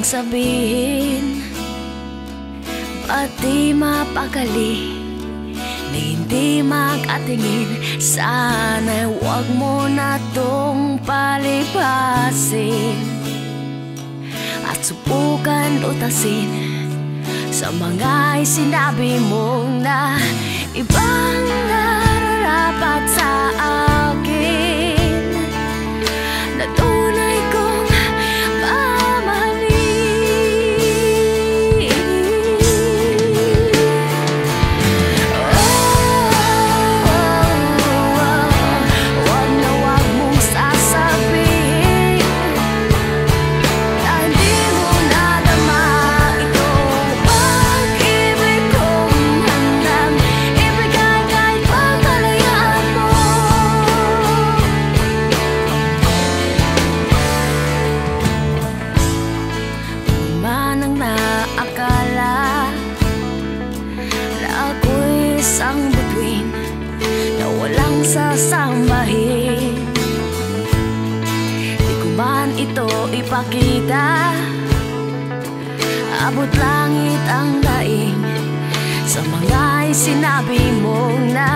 sabihin? Ba't di mapakali? Na hindi makatingin? Sana'y huwag mo na tong palipasin. At subukan utasin Sa mga sinabi mong na sasambahin Di ko man ito ipakita. Abot langit ang daing Sa mga sinabi mong na